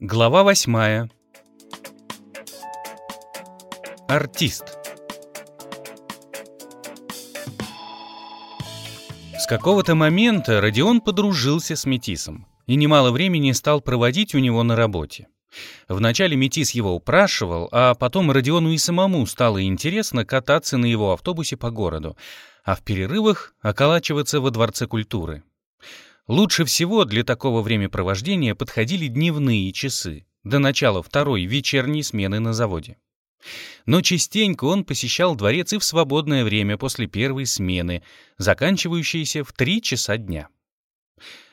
Глава восьмая. Артист. С какого-то момента Родион подружился с Метисом и немало времени стал проводить у него на работе. Вначале Метис его упрашивал, а потом Родиону и самому стало интересно кататься на его автобусе по городу, а в перерывах околачиваться во Дворце культуры. Лучше всего для такого времяпровождения подходили дневные часы, до начала второй вечерней смены на заводе. Но частенько он посещал дворец и в свободное время после первой смены, заканчивающейся в три часа дня.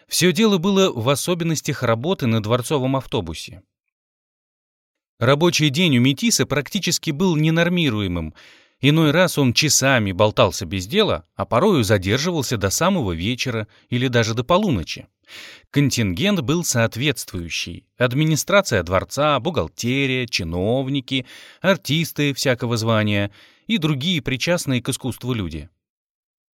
Все дело было в особенностях работы на дворцовом автобусе. Рабочий день у Метиса практически был ненормируемым. Иной раз он часами болтался без дела, а порою задерживался до самого вечера или даже до полуночи. Контингент был соответствующий. Администрация дворца, бухгалтерия, чиновники, артисты всякого звания и другие причастные к искусству люди.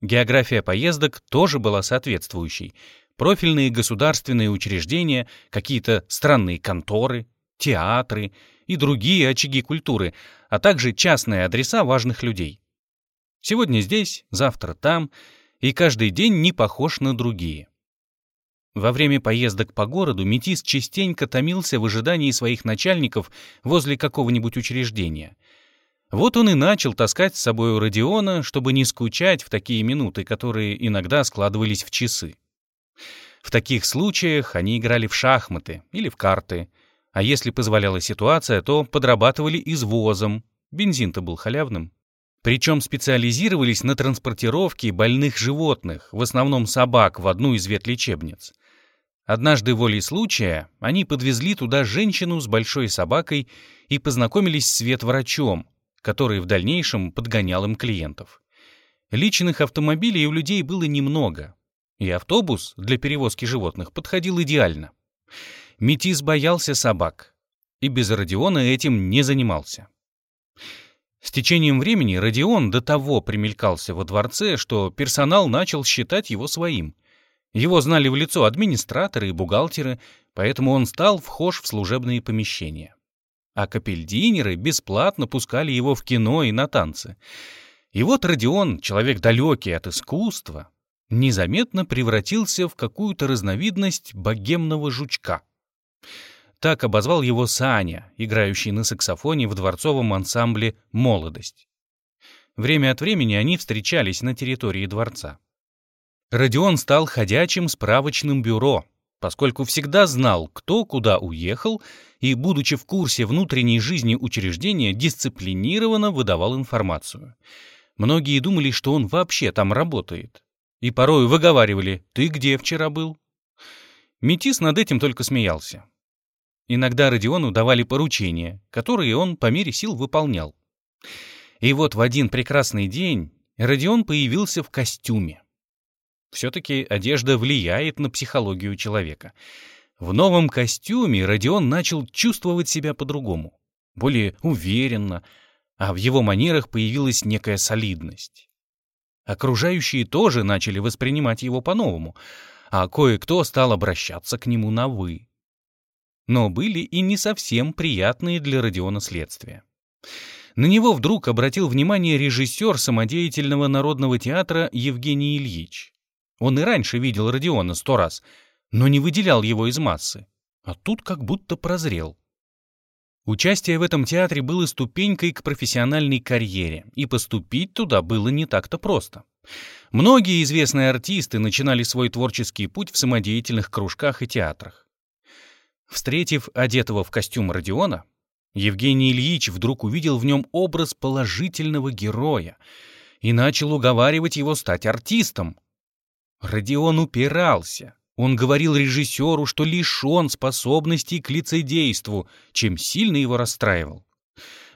География поездок тоже была соответствующей. Профильные государственные учреждения, какие-то странные конторы, театры — и другие очаги культуры, а также частные адреса важных людей. Сегодня здесь, завтра там, и каждый день не похож на другие. Во время поездок по городу Метис частенько томился в ожидании своих начальников возле какого-нибудь учреждения. Вот он и начал таскать с собой Родиона, чтобы не скучать в такие минуты, которые иногда складывались в часы. В таких случаях они играли в шахматы или в карты — а если позволяла ситуация, то подрабатывали извозом. Бензин-то был халявным. Причем специализировались на транспортировке больных животных, в основном собак, в одну из ветлечебниц. Однажды волей случая они подвезли туда женщину с большой собакой и познакомились с ветврачом, который в дальнейшем подгонял им клиентов. Личных автомобилей у людей было немного, и автобус для перевозки животных подходил идеально. Метис боялся собак и без Родиона этим не занимался. С течением времени Родион до того примелькался во дворце, что персонал начал считать его своим. Его знали в лицо администраторы и бухгалтеры, поэтому он стал вхож в служебные помещения. А капельдинеры бесплатно пускали его в кино и на танцы. И вот Родион, человек далекий от искусства, незаметно превратился в какую-то разновидность богемного жучка. Так обозвал его Саня, играющий на саксофоне в дворцовом ансамбле «Молодость». Время от времени они встречались на территории дворца. Родион стал ходячим справочным бюро, поскольку всегда знал, кто куда уехал, и, будучи в курсе внутренней жизни учреждения, дисциплинированно выдавал информацию. Многие думали, что он вообще там работает. И порой выговаривали «Ты где вчера был?». Метис над этим только смеялся. Иногда Родиону давали поручения, которые он по мере сил выполнял. И вот в один прекрасный день Родион появился в костюме. Все-таки одежда влияет на психологию человека. В новом костюме Родион начал чувствовать себя по-другому, более уверенно, а в его манерах появилась некая солидность. Окружающие тоже начали воспринимать его по-новому, а кое-кто стал обращаться к нему на «вы». Но были и не совсем приятные для Родиона следствия. На него вдруг обратил внимание режиссер самодеятельного народного театра Евгений Ильич. Он и раньше видел Родиона сто раз, но не выделял его из массы. А тут как будто прозрел. Участие в этом театре было ступенькой к профессиональной карьере, и поступить туда было не так-то просто. Многие известные артисты начинали свой творческий путь в самодеятельных кружках и театрах. Встретив одетого в костюм Родиона, Евгений Ильич вдруг увидел в нем образ положительного героя и начал уговаривать его стать артистом. Родион упирался. Он говорил режиссеру, что лишен способностей к лицедейству, чем сильно его расстраивал.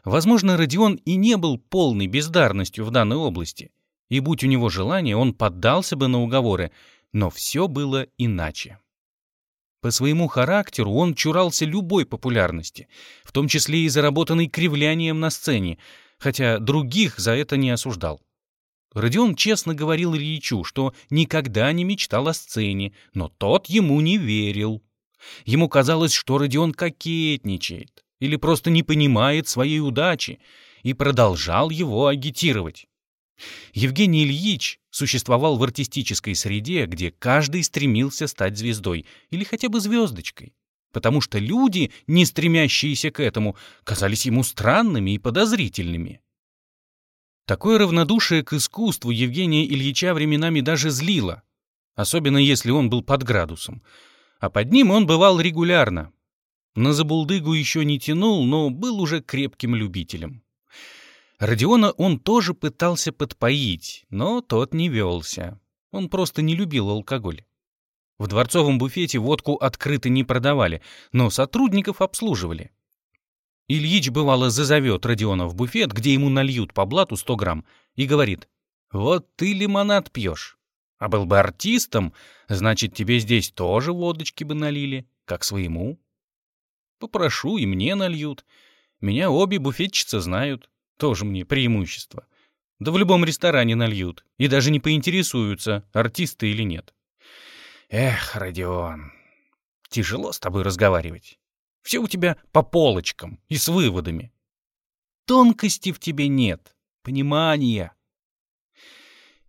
Возможно, Родион и не был полной бездарностью в данной области, и будь у него желание, он поддался бы на уговоры, но все было иначе. По своему характеру он чурался любой популярности, в том числе и заработанной кривлянием на сцене, хотя других за это не осуждал. Родион честно говорил Ильичу, что никогда не мечтал о сцене, но тот ему не верил. Ему казалось, что Родион кокетничает или просто не понимает своей удачи, и продолжал его агитировать. Евгений Ильич существовал в артистической среде, где каждый стремился стать звездой или хотя бы звездочкой, потому что люди, не стремящиеся к этому, казались ему странными и подозрительными. Такое равнодушие к искусству Евгения Ильича временами даже злило, особенно если он был под градусом, а под ним он бывал регулярно. На забулдыгу еще не тянул, но был уже крепким любителем. Родиона он тоже пытался подпоить, но тот не велся. Он просто не любил алкоголь. В дворцовом буфете водку открыто не продавали, но сотрудников обслуживали. Ильич, бывало, зазовет Родиона в буфет, где ему нальют по блату 100 грамм, и говорит, «Вот ты лимонад пьешь. А был бы артистом, значит, тебе здесь тоже водочки бы налили, как своему. Попрошу, и мне нальют. Меня обе буфетчицы знают. Тоже мне преимущество. Да в любом ресторане нальют. И даже не поинтересуются, артисты или нет. Эх, Родион, тяжело с тобой разговаривать. Все у тебя по полочкам и с выводами. Тонкости в тебе нет, понимания.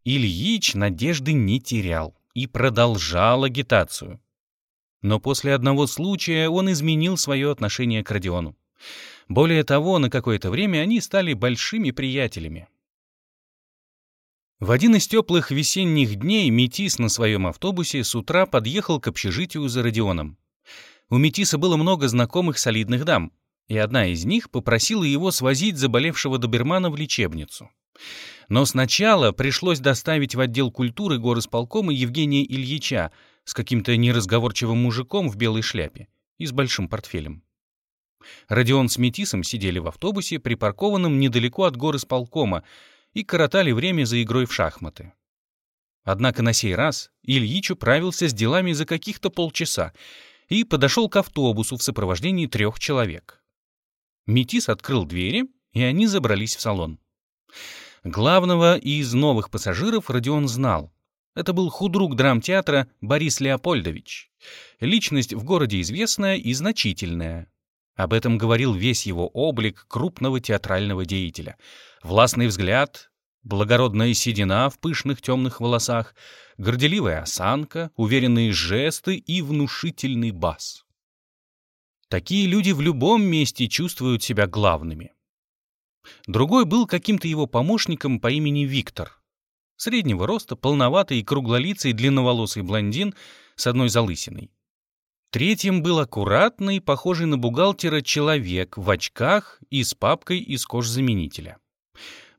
Ильич надежды не терял и продолжал агитацию. Но после одного случая он изменил свое отношение к Родиону. Более того, на какое-то время они стали большими приятелями. В один из теплых весенних дней Метис на своем автобусе с утра подъехал к общежитию за Родионом. У Метиса было много знакомых солидных дам, и одна из них попросила его свозить заболевшего добермана в лечебницу. Но сначала пришлось доставить в отдел культуры горосполкома Евгения Ильича с каким-то неразговорчивым мужиком в белой шляпе и с большим портфелем. Родион с Метисом сидели в автобусе, припаркованном недалеко от горы сполкома, и коротали время за игрой в шахматы. Однако на сей раз Ильич управился с делами за каких-то полчаса и подошел к автобусу в сопровождении трех человек. Метис открыл двери, и они забрались в салон. Главного из новых пассажиров Родион знал. Это был худрук драмтеатра Борис Леопольдович. Личность в городе известная и значительная. Об этом говорил весь его облик крупного театрального деятеля. Властный взгляд, благородная седина в пышных темных волосах, горделивая осанка, уверенные жесты и внушительный бас. Такие люди в любом месте чувствуют себя главными. Другой был каким-то его помощником по имени Виктор. Среднего роста, полноватый и круглолицый длинноволосый блондин с одной залысиной. Третьим был аккуратный, похожий на бухгалтера человек в очках и с папкой из кожзаменителя.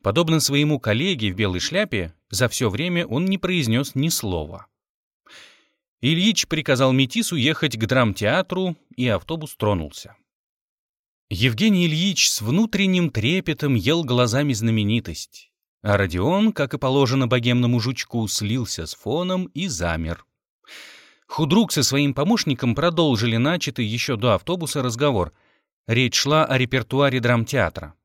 Подобно своему коллеге в белой шляпе, за все время он не произнес ни слова. Ильич приказал Метису ехать к драмтеатру, и автобус тронулся. Евгений Ильич с внутренним трепетом ел глазами знаменитость, а Родион, как и положено богемному жучку, слился с фоном и замер. Худрук со своим помощником продолжили начатый еще до автобуса разговор. Речь шла о репертуаре драмтеатра.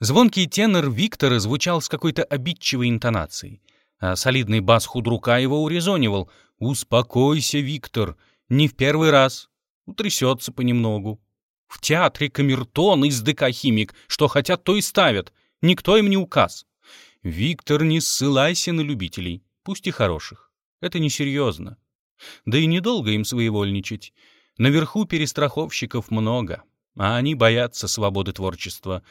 Звонкий тенор Виктора звучал с какой-то обидчивой интонацией, а солидный бас Худрука его урезонивал. «Успокойся, Виктор, не в первый раз. Утрясется понемногу. В театре камертон из ДК «Химик», что хотят, то и ставят. Никто им не указ. Виктор, не ссылайся на любителей, пусть и хороших. Это несерьезно. Да и недолго им своевольничать. Наверху перестраховщиков много, а они боятся свободы творчества.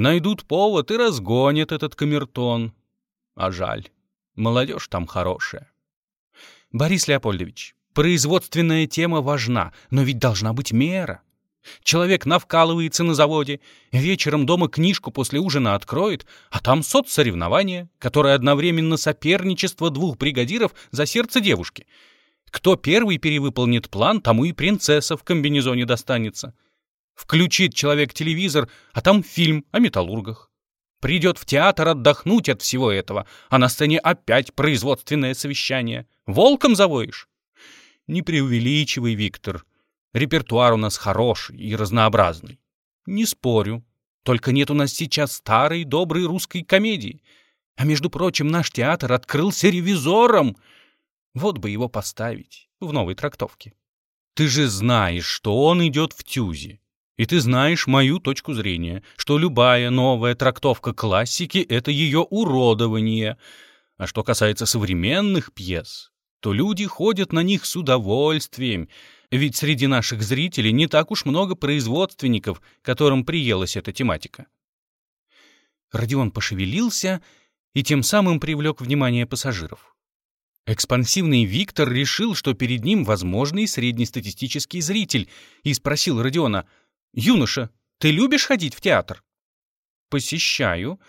Найдут повод и разгонят этот камертон. А жаль, молодежь там хорошая. Борис Леопольдович, производственная тема важна, но ведь должна быть мера. Человек навкалывается на заводе, вечером дома книжку после ужина откроет, а там соцсоревнование, которое одновременно соперничество двух бригадиров за сердце девушки — кто первый перевыполнит план, тому и принцесса в комбинезоне достанется. Включит человек телевизор, а там фильм о металлургах. Придет в театр отдохнуть от всего этого, а на сцене опять производственное совещание. Волком завоишь? Не преувеличивай, Виктор. Репертуар у нас хороший и разнообразный. Не спорю. Только нет у нас сейчас старой доброй русской комедии. А между прочим, наш театр открылся ревизором — вот бы его поставить в новой трактовке. Ты же знаешь, что он идет в тюзе. И ты знаешь мою точку зрения, что любая новая трактовка классики — это ее уродование. А что касается современных пьес, то люди ходят на них с удовольствием, ведь среди наших зрителей не так уж много производственников, которым приелась эта тематика. Родион пошевелился и тем самым привлек внимание пассажиров. Экспансивный Виктор решил, что перед ним возможный среднестатистический зритель, и спросил Родиона, «Юноша, ты любишь ходить в театр?» «Посещаю,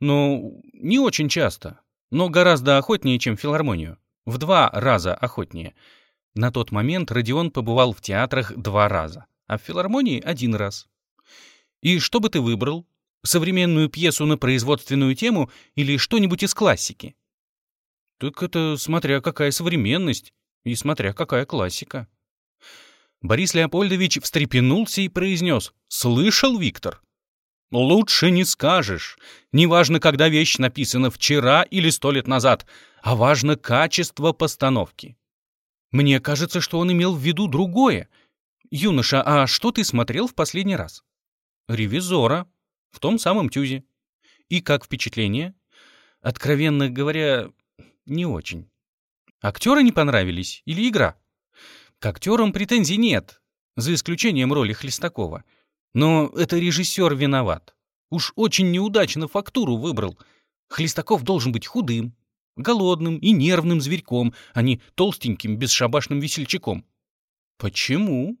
но не очень часто, но гораздо охотнее, чем филармонию. В два раза охотнее». На тот момент Родион побывал в театрах два раза, а в филармонии один раз. «И что бы ты выбрал? Современную пьесу на производственную тему или что-нибудь из классики?» «Так это смотря какая современность и смотря какая классика». Борис Леопольдович встрепенулся и произнес «Слышал, Виктор?» «Лучше не скажешь. Неважно, когда вещь написана вчера или сто лет назад, а важно качество постановки. Мне кажется, что он имел в виду другое. Юноша, а что ты смотрел в последний раз? Ревизора. В том самом тюзе. И как впечатление? Откровенно говоря, не очень. Актеры не понравились или игра? К актерам претензий нет, за исключением роли Хлестакова. Но это режиссер виноват. Уж очень неудачно фактуру выбрал. Хлестаков должен быть худым, голодным и нервным зверьком, а не толстеньким бесшабашным весельчаком. Почему?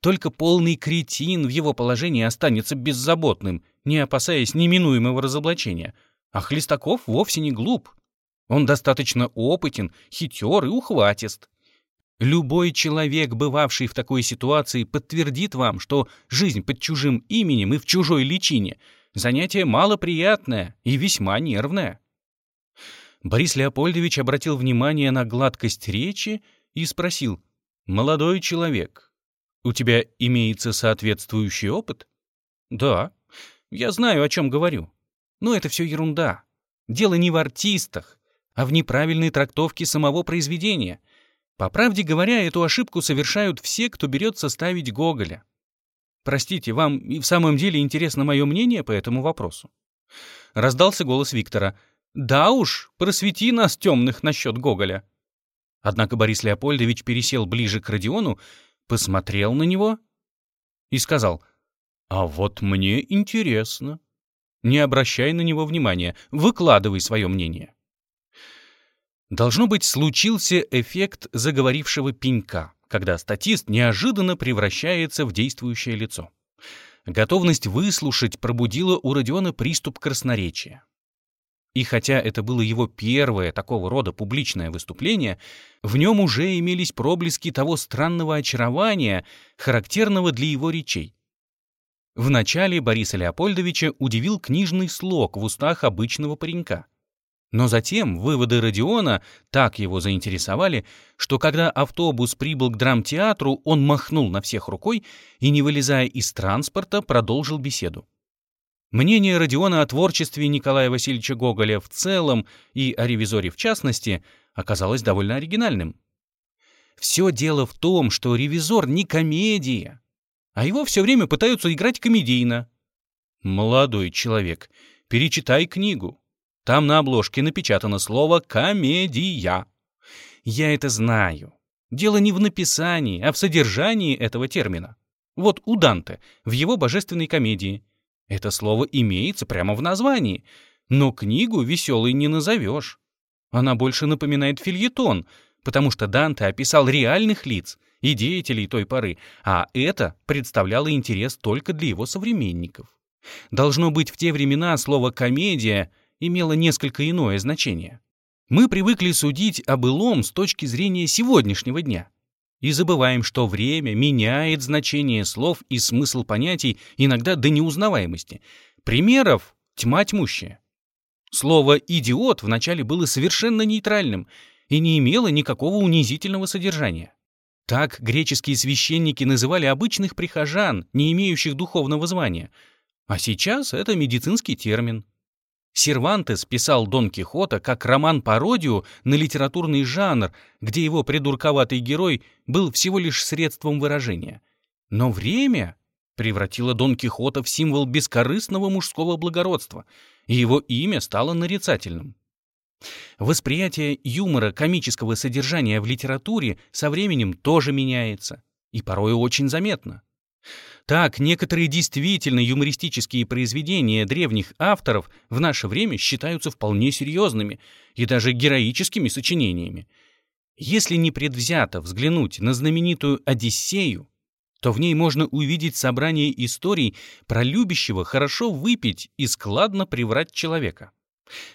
Только полный кретин в его положении останется беззаботным, не опасаясь неминуемого разоблачения. А Хлестаков вовсе не глуп. Он достаточно опытен, хитер и ухватист. Любой человек, бывавший в такой ситуации, подтвердит вам, что жизнь под чужим именем и в чужой личине — занятие малоприятное и весьма нервное. Борис Леопольдович обратил внимание на гладкость речи и спросил, «Молодой человек, у тебя имеется соответствующий опыт?» «Да, я знаю, о чем говорю. Но это все ерунда. Дело не в артистах, а в неправильной трактовке самого произведения. По правде говоря, эту ошибку совершают все, кто берется ставить Гоголя. Простите, вам и в самом деле интересно мое мнение по этому вопросу?» Раздался голос Виктора — да уж, просвети нас темных насчет Гоголя. Однако Борис Леопольдович пересел ближе к Родиону, посмотрел на него и сказал, «А вот мне интересно. Не обращай на него внимания, выкладывай свое мнение». Должно быть, случился эффект заговорившего пенька, когда статист неожиданно превращается в действующее лицо. Готовность выслушать пробудила у Родиона приступ красноречия. И хотя это было его первое такого рода публичное выступление, в нем уже имелись проблески того странного очарования, характерного для его речей. Вначале Бориса Леопольдовича удивил книжный слог в устах обычного паренька. Но затем выводы Родиона так его заинтересовали, что когда автобус прибыл к драмтеатру, он махнул на всех рукой и, не вылезая из транспорта, продолжил беседу. Мнение Родиона о творчестве Николая Васильевича Гоголя в целом и о ревизоре в частности оказалось довольно оригинальным. Все дело в том, что ревизор не комедия, а его все время пытаются играть комедийно. Молодой человек, перечитай книгу. Там на обложке напечатано слово «комедия». Я это знаю. Дело не в написании, а в содержании этого термина. Вот у Данте, в его божественной комедии — это слово имеется прямо в названии, но книгу веселой не назовешь. Она больше напоминает фильетон, потому что Данте описал реальных лиц и деятелей той поры, а это представляло интерес только для его современников. Должно быть, в те времена слово «комедия» имело несколько иное значение. Мы привыкли судить о былом с точки зрения сегодняшнего дня и забываем, что время меняет значение слов и смысл понятий иногда до неузнаваемости. Примеров тьма тьмущая. Слово «идиот» вначале было совершенно нейтральным и не имело никакого унизительного содержания. Так греческие священники называли обычных прихожан, не имеющих духовного звания, а сейчас это медицинский термин. Сервантес писал Дон Кихота как роман-пародию на литературный жанр, где его придурковатый герой был всего лишь средством выражения. Но время превратило Дон Кихота в символ бескорыстного мужского благородства, и его имя стало нарицательным. Восприятие юмора, комического содержания в литературе со временем тоже меняется, и порой очень заметно. Так, некоторые действительно юмористические произведения древних авторов в наше время считаются вполне серьезными и даже героическими сочинениями. Если непредвзято взглянуть на знаменитую «Одиссею», то в ней можно увидеть собрание историй про любящего хорошо выпить и складно приврать человека.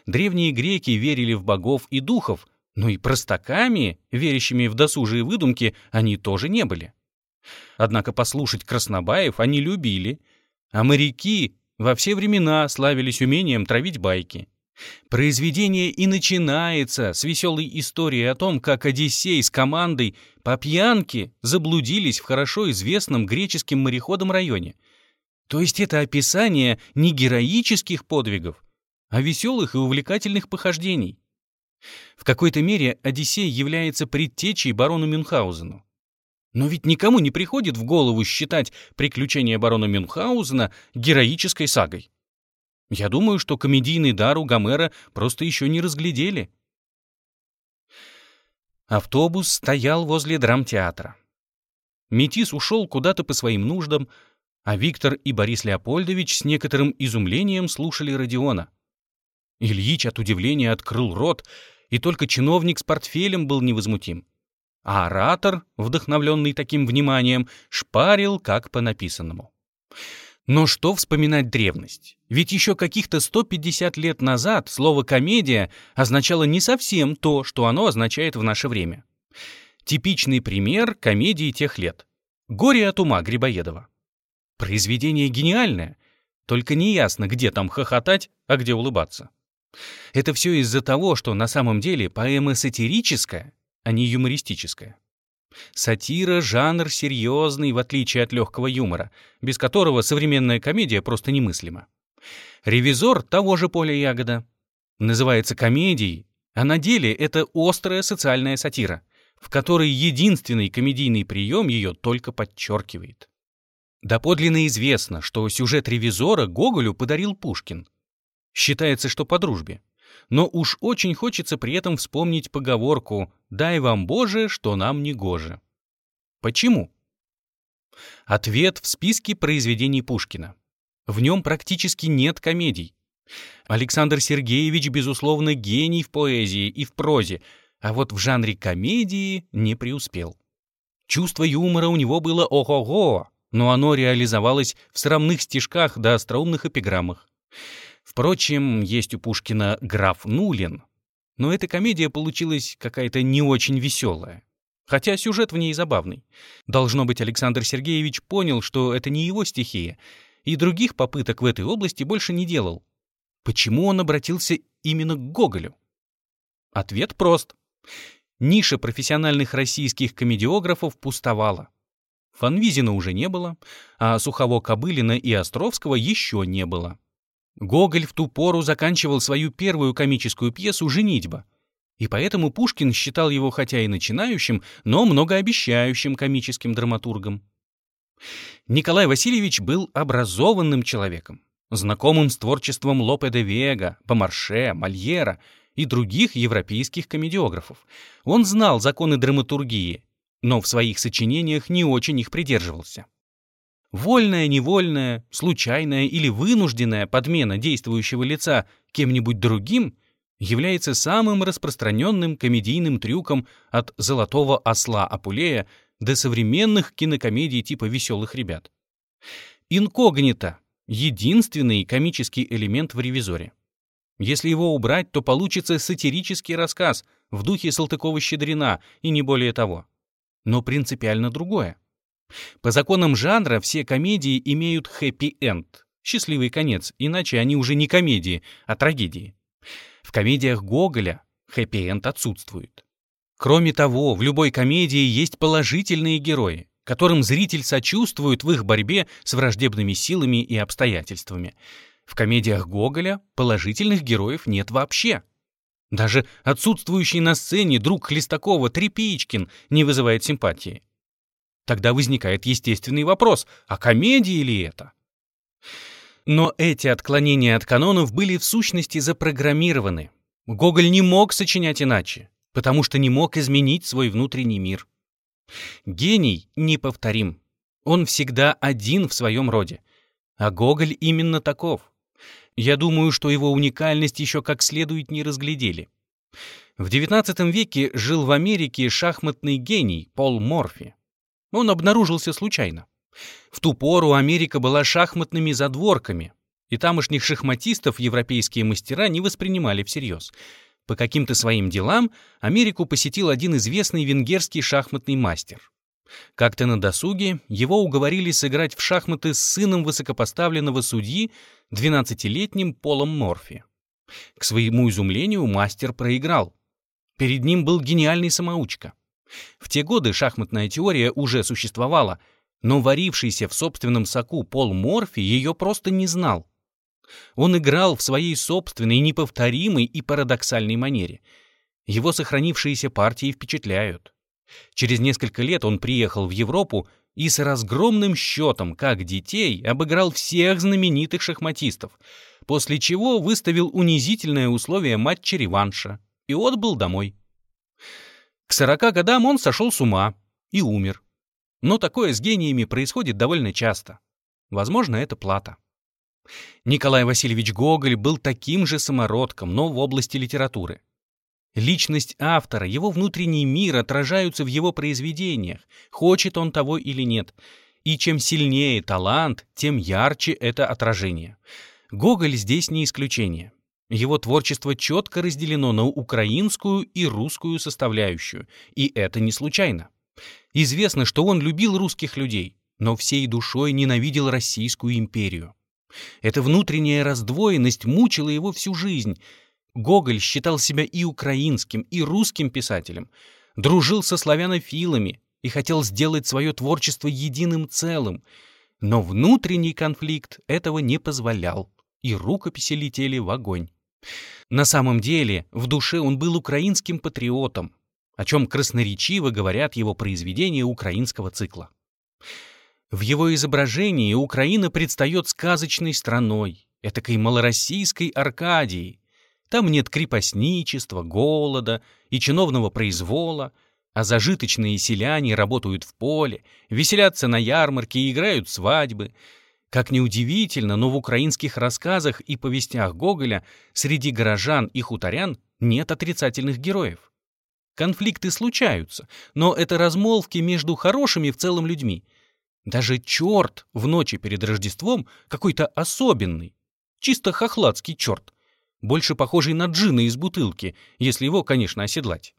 Древние греки верили в богов и духов, но и простаками, верящими в досужие выдумки, они тоже не были. Однако послушать Краснобаев они любили, а моряки во все времена славились умением травить байки. Произведение и начинается с веселой истории о том, как Одиссей с командой по пьянке заблудились в хорошо известном греческим мореходом районе. То есть это описание не героических подвигов, а веселых и увлекательных похождений. В какой-то мере Одиссей является предтечей барону Мюнхгаузену. Но ведь никому не приходит в голову считать приключения барона Мюнхгаузена героической сагой. Я думаю, что комедийный дар у Гомера просто еще не разглядели. Автобус стоял возле драмтеатра. Метис ушел куда-то по своим нуждам, а Виктор и Борис Леопольдович с некоторым изумлением слушали Родиона. Ильич от удивления открыл рот, и только чиновник с портфелем был невозмутим а оратор, вдохновленный таким вниманием, шпарил как по написанному. Но что вспоминать древность? Ведь еще каких-то 150 лет назад слово «комедия» означало не совсем то, что оно означает в наше время. Типичный пример комедии тех лет. «Горе от ума» Грибоедова. Произведение гениальное, только неясно, где там хохотать, а где улыбаться. Это все из-за того, что на самом деле поэма сатирическая, а не юмористическое. Сатира — жанр серьезный, в отличие от легкого юмора, без которого современная комедия просто немыслима. «Ревизор» того же поля ягода. Называется комедией, а на деле это острая социальная сатира, в которой единственный комедийный прием ее только подчеркивает. Доподлинно известно, что сюжет «Ревизора» Гоголю подарил Пушкин. Считается, что по дружбе но уж очень хочется при этом вспомнить поговорку «дай вам, Боже, что нам не гоже». Почему? Ответ в списке произведений Пушкина. В нем практически нет комедий. Александр Сергеевич, безусловно, гений в поэзии и в прозе, а вот в жанре комедии не преуспел. Чувство юмора у него было ого-го, но оно реализовалось в срамных стишках да остроумных эпиграммах. Впрочем, есть у Пушкина граф Нулин, но эта комедия получилась какая-то не очень веселая. Хотя сюжет в ней забавный. Должно быть, Александр Сергеевич понял, что это не его стихия, и других попыток в этой области больше не делал. Почему он обратился именно к Гоголю? Ответ прост. Ниша профессиональных российских комедиографов пустовала. Фанвизина уже не было, а Сухово-Кобылина и Островского еще не было. Гоголь в ту пору заканчивал свою первую комическую пьесу «Женитьба», и поэтому Пушкин считал его хотя и начинающим, но многообещающим комическим драматургом. Николай Васильевич был образованным человеком, знакомым с творчеством Лопе де Вега, Помарше, Мольера и других европейских комедиографов. Он знал законы драматургии, но в своих сочинениях не очень их придерживался. Вольная, невольная, случайная или вынужденная подмена действующего лица кем-нибудь другим является самым распространенным комедийным трюком от «Золотого осла» Апулея до современных кинокомедий типа «Веселых ребят». Инкогнито — единственный комический элемент в «Ревизоре». Если его убрать, то получится сатирический рассказ в духе Салтыкова-Щедрина и не более того. Но принципиально другое. По законам жанра все комедии имеют хэппи-энд, счастливый конец, иначе они уже не комедии, а трагедии. В комедиях Гоголя хэппи-энд отсутствует. Кроме того, в любой комедии есть положительные герои, которым зритель сочувствует в их борьбе с враждебными силами и обстоятельствами. В комедиях Гоголя положительных героев нет вообще. Даже отсутствующий на сцене друг Хлестакова Трепичкин не вызывает симпатии. Тогда возникает естественный вопрос, а комедия ли это? Но эти отклонения от канонов были в сущности запрограммированы. Гоголь не мог сочинять иначе, потому что не мог изменить свой внутренний мир. Гений неповторим. Он всегда один в своем роде. А Гоголь именно таков. Я думаю, что его уникальность еще как следует не разглядели. В XIX веке жил в Америке шахматный гений Пол Морфи. Он обнаружился случайно. В ту пору Америка была шахматными задворками, и тамошних шахматистов европейские мастера не воспринимали всерьез. По каким-то своим делам Америку посетил один известный венгерский шахматный мастер. Как-то на досуге его уговорили сыграть в шахматы с сыном высокопоставленного судьи, 12-летним Полом Морфи. К своему изумлению мастер проиграл. Перед ним был гениальный самоучка. В те годы шахматная теория уже существовала, но варившийся в собственном соку Пол Морфи ее просто не знал. Он играл в своей собственной, неповторимой и парадоксальной манере. Его сохранившиеся партии впечатляют. Через несколько лет он приехал в Европу и с разгромным счетом, как детей, обыграл всех знаменитых шахматистов, после чего выставил унизительное условие матча-реванша и отбыл домой. К сорока годам он сошел с ума и умер. Но такое с гениями происходит довольно часто. Возможно, это плата. Николай Васильевич Гоголь был таким же самородком, но в области литературы. Личность автора, его внутренний мир отражаются в его произведениях, хочет он того или нет. И чем сильнее талант, тем ярче это отражение. Гоголь здесь не исключение. Его творчество четко разделено на украинскую и русскую составляющую, и это не случайно. Известно, что он любил русских людей, но всей душой ненавидел Российскую империю. Эта внутренняя раздвоенность мучила его всю жизнь, Гоголь считал себя и украинским, и русским писателем, дружил со славянофилами и хотел сделать свое творчество единым целым, но внутренний конфликт этого не позволял, и рукописи летели в огонь. На самом деле, в душе он был украинским патриотом, о чем красноречиво говорят его произведения украинского цикла. В его изображении Украина предстает сказочной страной, этакой малороссийской Аркадией, там нет крепостничества, голода и чиновного произвола, а зажиточные селяне работают в поле, веселятся на ярмарке и играют свадьбы. Как ни удивительно, но в украинских рассказах и повестях Гоголя среди горожан и хуторян нет отрицательных героев. Конфликты случаются, но это размолвки между хорошими в целом людьми. Даже черт в ночи перед Рождеством какой-то особенный, чисто хохладский черт — больше похожий на джина из бутылки, если его, конечно, оседлать.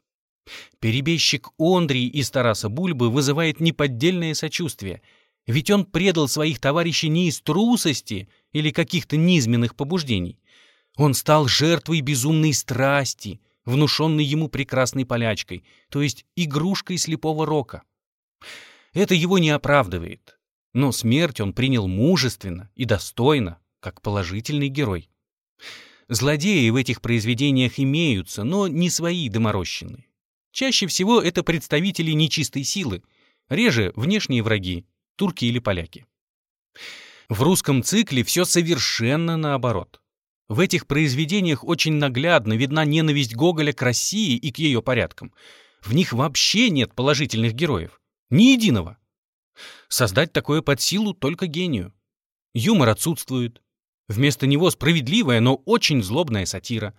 Перебежчик Ондрий из Тараса Бульбы вызывает неподдельное сочувствие, ведь он предал своих товарищей не из трусости или каких-то низменных побуждений. Он стал жертвой безумной страсти, внушенной ему прекрасной полячкой, то есть игрушкой слепого рока. Это его не оправдывает, но смерть он принял мужественно и достойно, как положительный герой. Злодеи в этих произведениях имеются, но не свои доморощенные. Чаще всего это представители нечистой силы, реже внешние враги, турки или поляки. В русском цикле все совершенно наоборот. В этих произведениях очень наглядно видна ненависть Гоголя к России и к ее порядкам. В них вообще нет положительных героев. Ни единого. Создать такое под силу только гению. Юмор отсутствует, Вместо него справедливая, но очень злобная сатира.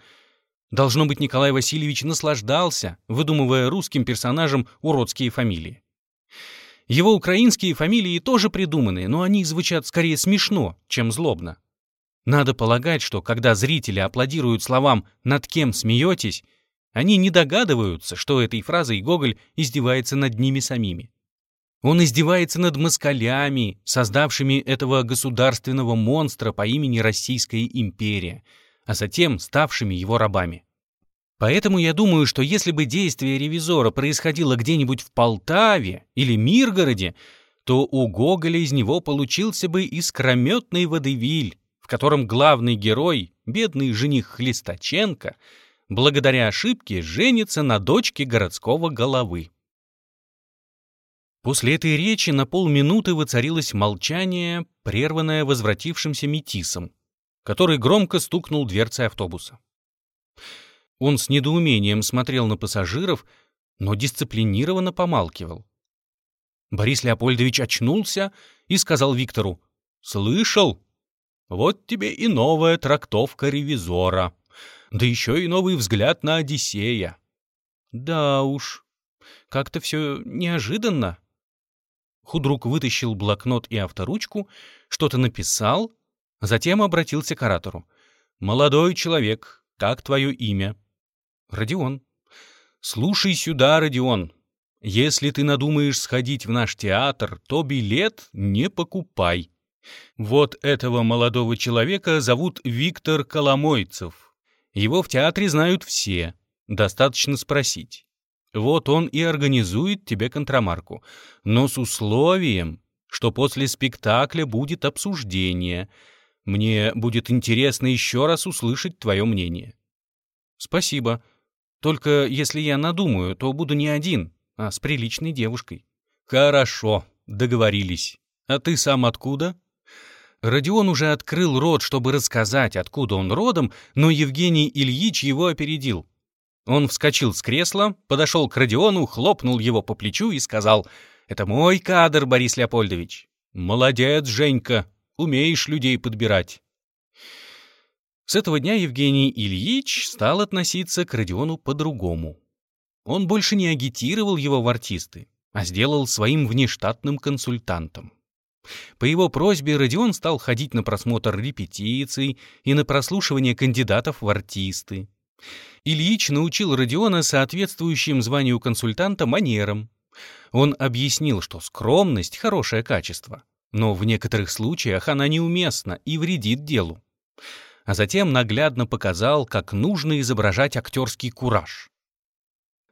Должно быть, Николай Васильевич наслаждался, выдумывая русским персонажам уродские фамилии. Его украинские фамилии тоже придуманы, но они звучат скорее смешно, чем злобно. Надо полагать, что когда зрители аплодируют словам «над кем смеетесь», они не догадываются, что этой фразой Гоголь издевается над ними самими. Он издевается над москалями, создавшими этого государственного монстра по имени Российская империя, а затем ставшими его рабами. Поэтому я думаю, что если бы действие ревизора происходило где-нибудь в Полтаве или Миргороде, то у Гоголя из него получился бы искрометный водевиль, в котором главный герой, бедный жених Хлестаченко, благодаря ошибке женится на дочке городского головы. После этой речи на полминуты воцарилось молчание, прерванное возвратившимся метисом, который громко стукнул дверцей автобуса. Он с недоумением смотрел на пассажиров, но дисциплинированно помалкивал. Борис Леопольдович очнулся и сказал Виктору, «Слышал? Вот тебе и новая трактовка ревизора, да еще и новый взгляд на Одиссея». «Да уж, как-то все неожиданно». Худрук вытащил блокнот и авторучку, что-то написал, затем обратился к оратору. «Молодой человек, как твое имя?» «Родион». «Слушай сюда, Родион. Если ты надумаешь сходить в наш театр, то билет не покупай. Вот этого молодого человека зовут Виктор Коломойцев. Его в театре знают все. Достаточно спросить. Вот он и организует тебе контрамарку. Но с условием, что после спектакля будет обсуждение. Мне будет интересно еще раз услышать твое мнение. Спасибо. Только если я надумаю, то буду не один а с приличной девушкой. Хорошо, договорились. А ты сам откуда? Родион уже открыл рот, чтобы рассказать, откуда он родом, но Евгений Ильич его опередил. Он вскочил с кресла, подошел к Родиону, хлопнул его по плечу и сказал, «Это мой кадр, Борис Леопольдович». «Молодец, Женька, умеешь людей подбирать». С этого дня Евгений Ильич стал относиться к Родиону по-другому. Он больше не агитировал его в артисты, а сделал своим внештатным консультантом. По его просьбе Родион стал ходить на просмотр репетиций и на прослушивание кандидатов в артисты. Ильич научил Родиона соответствующим званию консультанта манерам. Он объяснил, что скромность — хорошее качество, но в некоторых случаях она неуместна и вредит делу. А затем наглядно показал, как нужно изображать актерский кураж.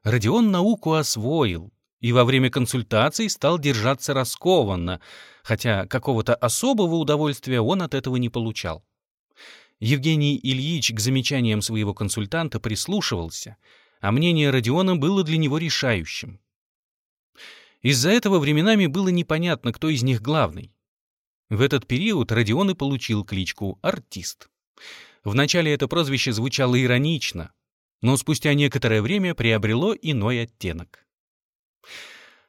Родион науку освоил и во время консультаций стал держаться раскованно, хотя какого-то особого удовольствия он от этого не получал. Евгений Ильич к замечаниям своего консультанта прислушивался, а мнение Родиона было для него решающим. Из-за этого временами было непонятно, кто из них главный. В этот период Родион и получил кличку «Артист». Вначале это прозвище звучало иронично, но спустя некоторое время приобрело иной оттенок.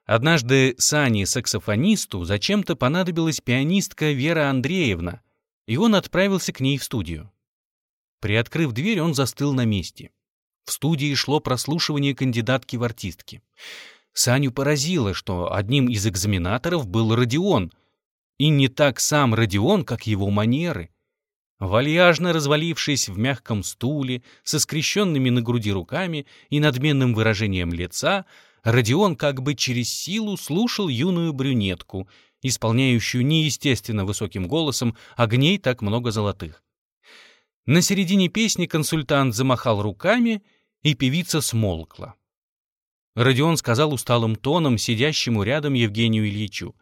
Однажды Сане, саксофонисту, зачем-то понадобилась пианистка Вера Андреевна, и он отправился к ней в студию. Приоткрыв дверь, он застыл на месте. В студии шло прослушивание кандидатки в артистки. Саню поразило, что одним из экзаменаторов был Родион, и не так сам Родион, как его манеры — Вальяжно развалившись в мягком стуле, со скрещенными на груди руками и надменным выражением лица, Родион как бы через силу слушал юную брюнетку, исполняющую неестественно высоким голосом огней так много золотых. На середине песни консультант замахал руками, и певица смолкла. Родион сказал усталым тоном сидящему рядом Евгению Ильичу.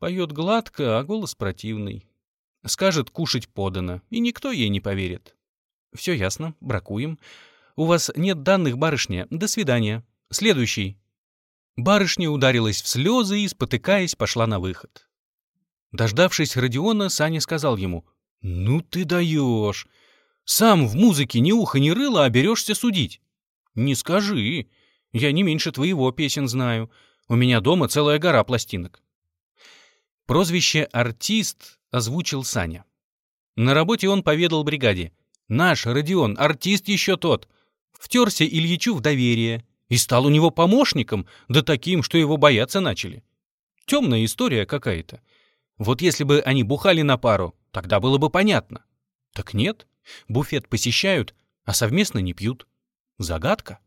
«Поет гладко, а голос противный. Скажет, кушать подано, и никто ей не поверит. Все ясно, бракуем. У вас нет данных, барышня. До свидания. Следующий. Барышня ударилась в слезы и, спотыкаясь, пошла на выход. Дождавшись Родиона, Саня сказал ему, «Ну ты даешь! Сам в музыке ни уха ни рыла, а берешься судить. Не скажи, я не меньше твоего песен знаю. У меня дома целая гора пластинок». Прозвище «артист» озвучил Саня. На работе он поведал бригаде. «Наш Родион, артист еще тот». Втерся Ильичу в доверие и стал у него помощником, да таким, что его бояться начали. Темная история какая-то. Вот если бы они бухали на пару, тогда было бы понятно. Так нет, буфет посещают, а совместно не пьют. Загадка.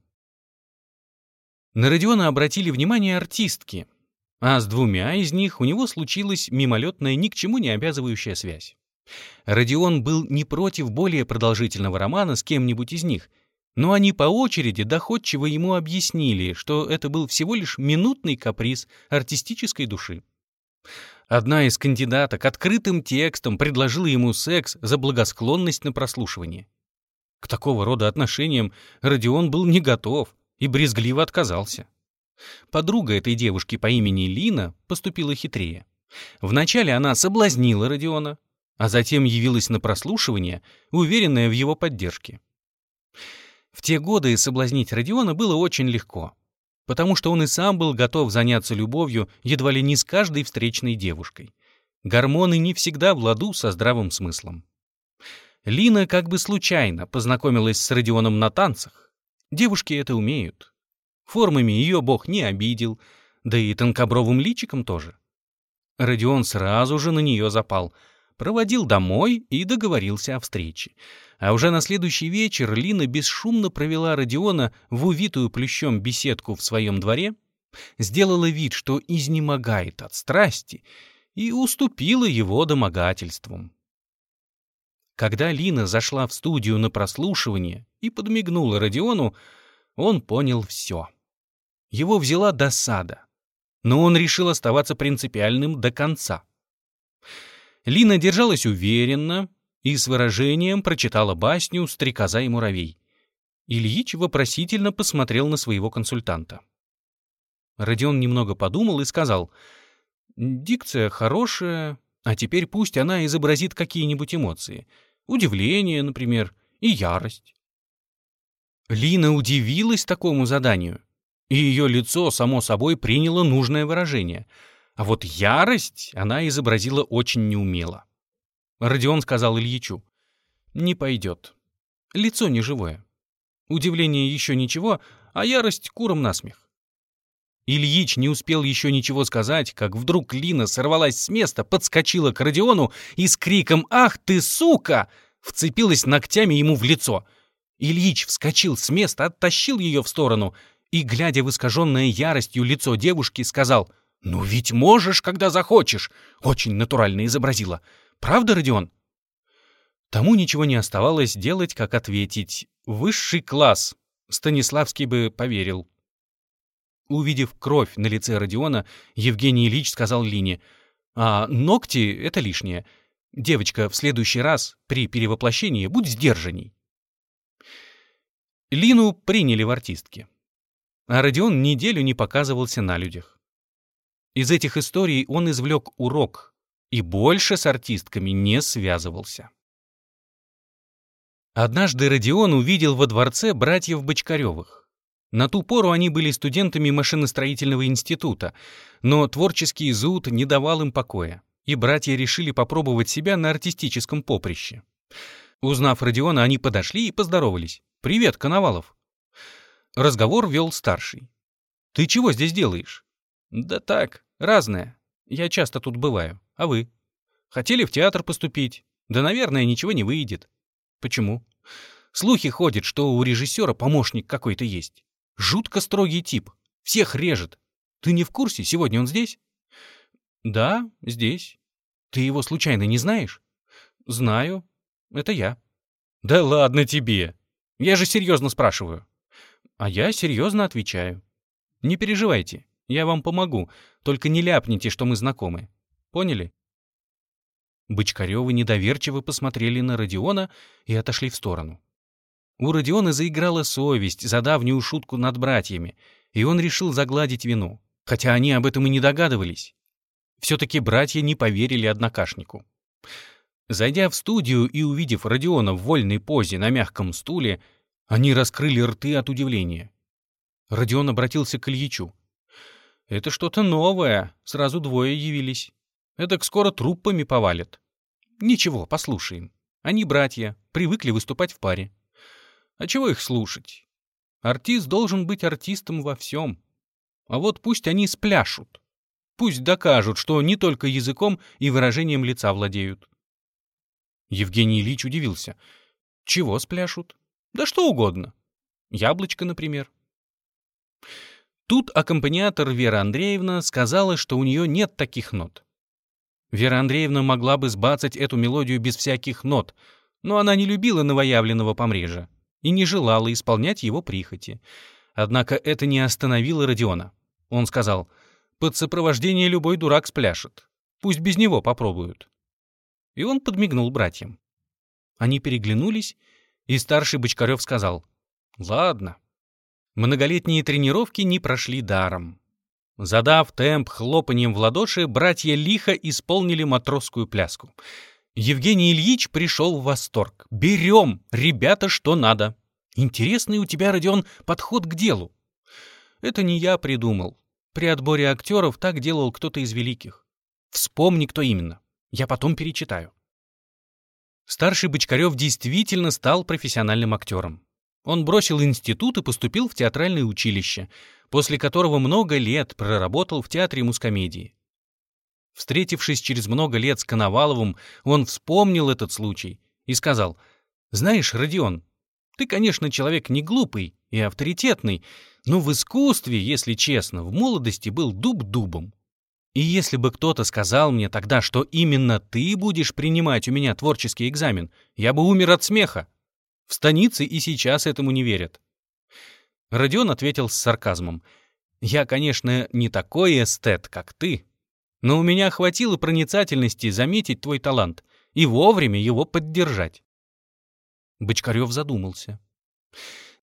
На Родиона обратили внимание артистки, а с двумя из них у него случилась мимолетная, ни к чему не обязывающая связь. Родион был не против более продолжительного романа с кем-нибудь из них, но они по очереди доходчиво ему объяснили, что это был всего лишь минутный каприз артистической души. Одна из кандидаток открытым текстом предложила ему секс за благосклонность на прослушивание. К такого рода отношениям Родион был не готов и брезгливо отказался. Подруга этой девушки по имени Лина поступила хитрее. Вначале она соблазнила Родиона, а затем явилась на прослушивание, уверенная в его поддержке. В те годы соблазнить Родиона было очень легко потому что он и сам был готов заняться любовью едва ли не с каждой встречной девушкой. Гормоны не всегда в ладу со здравым смыслом. Лина как бы случайно познакомилась с Родионом на танцах. Девушки это умеют. Формами ее бог не обидел, да и тонкобровым личиком тоже. Родион сразу же на нее запал, проводил домой и договорился о встрече. А уже на следующий вечер Лина бесшумно провела Родиона в увитую плющом беседку в своем дворе, сделала вид, что изнемогает от страсти, и уступила его домогательствам. Когда Лина зашла в студию на прослушивание и подмигнула Родиону, он понял все. Его взяла досада, но он решил оставаться принципиальным до конца. Лина держалась уверенно, и с выражением прочитала басню «Стрекоза и муравей». Ильич вопросительно посмотрел на своего консультанта. Родион немного подумал и сказал, «Дикция хорошая, а теперь пусть она изобразит какие-нибудь эмоции. Удивление, например, и ярость». Лина удивилась такому заданию, и ее лицо, само собой, приняло нужное выражение. А вот ярость она изобразила очень неумело. Родион сказал Ильичу. «Не пойдет. Лицо не живое. Удивление еще ничего, а ярость куром насмех». Ильич не успел еще ничего сказать, как вдруг Лина сорвалась с места, подскочила к Родиону и с криком «Ах ты, сука!» вцепилась ногтями ему в лицо. Ильич вскочил с места, оттащил ее в сторону и, глядя в искаженное яростью лицо девушки, сказал «Ну ведь можешь, когда захочешь!» Очень натурально изобразила. Правда, Родион?» Тому ничего не оставалось делать, как ответить «Высший класс». Станиславский бы поверил. Увидев кровь на лице Родиона, Евгений Ильич сказал Лине, «А ногти — это лишнее. Девочка, в следующий раз при перевоплощении будь сдержанней». Лину приняли в артистки. А Родион неделю не показывался на людях. Из этих историй он извлек урок, и больше с артистками не связывался. Однажды Родион увидел во дворце братьев Бочкаревых. На ту пору они были студентами машиностроительного института, но творческий зуд не давал им покоя, и братья решили попробовать себя на артистическом поприще. Узнав Родиона, они подошли и поздоровались. «Привет, Коновалов!» Разговор вел старший. «Ты чего здесь делаешь?» «Да так, разное. Я часто тут бываю. А вы? Хотели в театр поступить? Да, наверное, ничего не выйдет. Почему? Слухи ходят, что у режиссера помощник какой-то есть. Жутко строгий тип. Всех режет. Ты не в курсе? Сегодня он здесь? Да, здесь. Ты его случайно не знаешь? Знаю. Это я. Да ладно тебе. Я же серьезно спрашиваю. А я серьезно отвечаю. Не переживайте, я вам помогу. Только не ляпните, что мы знакомы. Поняли?» Бычкаревы недоверчиво посмотрели на Родиона и отошли в сторону. У Родиона заиграла совесть за давнюю шутку над братьями, и он решил загладить вину, хотя они об этом и не догадывались. Все-таки братья не поверили однокашнику. Зайдя в студию и увидев Родиона в вольной позе на мягком стуле, они раскрыли рты от удивления. Родион обратился к Ильичу. «Это что-то новое, сразу двое явились». Эдак скоро труппами повалят. Ничего, послушаем. Они братья, привыкли выступать в паре. А чего их слушать? Артист должен быть артистом во всем. А вот пусть они спляшут. Пусть докажут, что не только языком и выражением лица владеют. Евгений Ильич удивился. Чего спляшут? Да что угодно. Яблочко, например. Тут аккомпаниатор Вера Андреевна сказала, что у нее нет таких нот. Вера Андреевна могла бы сбацать эту мелодию без всяких нот, но она не любила новоявленного помрежа и не желала исполнять его прихоти. Однако это не остановило Родиона. Он сказал, «Под сопровождение любой дурак спляшет. Пусть без него попробуют. И он подмигнул братьям. Они переглянулись, и старший Бочкарев сказал, «Ладно». Многолетние тренировки не прошли даром. Задав темп хлопанием в ладоши, братья лихо исполнили матросскую пляску. Евгений Ильич пришел в восторг. «Берем! Ребята, что надо!» «Интересный у тебя, Родион, подход к делу». «Это не я придумал. При отборе актеров так делал кто-то из великих. Вспомни, кто именно. Я потом перечитаю». Старший Бочкарев действительно стал профессиональным актером. Он бросил институт и поступил в театральное училище, после которого много лет проработал в театре мускомедии. Встретившись через много лет с Коноваловым, он вспомнил этот случай и сказал, «Знаешь, Родион, ты, конечно, человек не глупый и авторитетный, но в искусстве, если честно, в молодости был дуб дубом. И если бы кто-то сказал мне тогда, что именно ты будешь принимать у меня творческий экзамен, я бы умер от смеха. В станице и сейчас этому не верят. Родион ответил с сарказмом. «Я, конечно, не такой эстет, как ты, но у меня хватило проницательности заметить твой талант и вовремя его поддержать». Бочкарев задумался.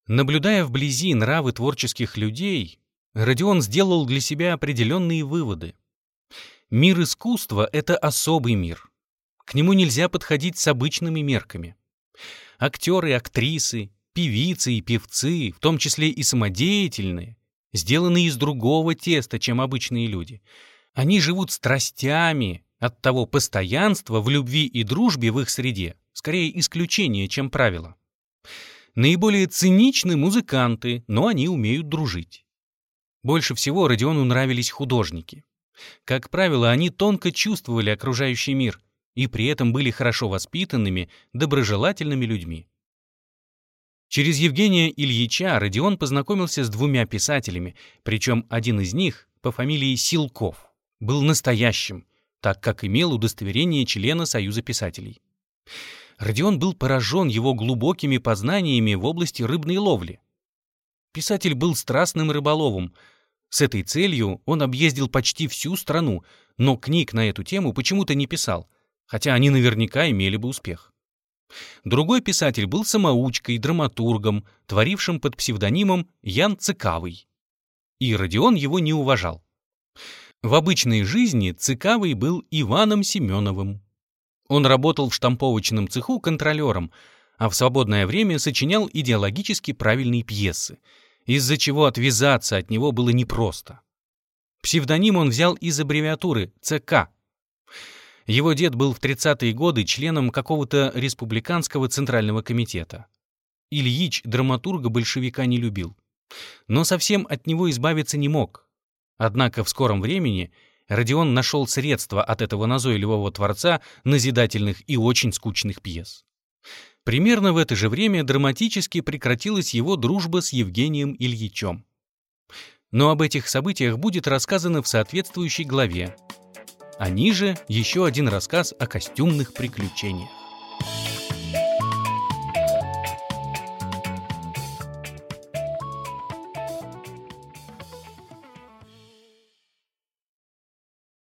Наблюдая вблизи нравы творческих людей, Родион сделал для себя определенные выводы. Мир искусства — это особый мир. К нему нельзя подходить с обычными мерками. Актеры, актрисы, певицы и певцы, в том числе и самодеятельные, сделаны из другого теста, чем обычные люди. Они живут страстями, от того постоянства в любви и дружбе в их среде, скорее исключение, чем правило. Наиболее циничны музыканты, но они умеют дружить. Больше всего Родиону нравились художники. Как правило, они тонко чувствовали окружающий мир, и при этом были хорошо воспитанными, доброжелательными людьми. Через Евгения Ильича Родион познакомился с двумя писателями, причем один из них, по фамилии Силков, был настоящим, так как имел удостоверение члена Союза писателей. Родион был поражен его глубокими познаниями в области рыбной ловли. Писатель был страстным рыболовом. С этой целью он объездил почти всю страну, но книг на эту тему почему-то не писал — хотя они наверняка имели бы успех. Другой писатель был самоучкой, драматургом, творившим под псевдонимом Ян Цикавый. И Родион его не уважал. В обычной жизни Цикавый был Иваном Семеновым. Он работал в штамповочном цеху контролером, а в свободное время сочинял идеологически правильные пьесы, из-за чего отвязаться от него было непросто. Псевдоним он взял из аббревиатуры ЦК его дед был в 30-е годы членом какого-то республиканского центрального комитета. Ильич драматурга-большевика не любил. Но совсем от него избавиться не мог. Однако в скором времени Родион нашел средства от этого назойливого творца назидательных и очень скучных пьес. Примерно в это же время драматически прекратилась его дружба с Евгением Ильичем. Но об этих событиях будет рассказано в соответствующей главе, а ниже еще один рассказ о костюмных приключениях.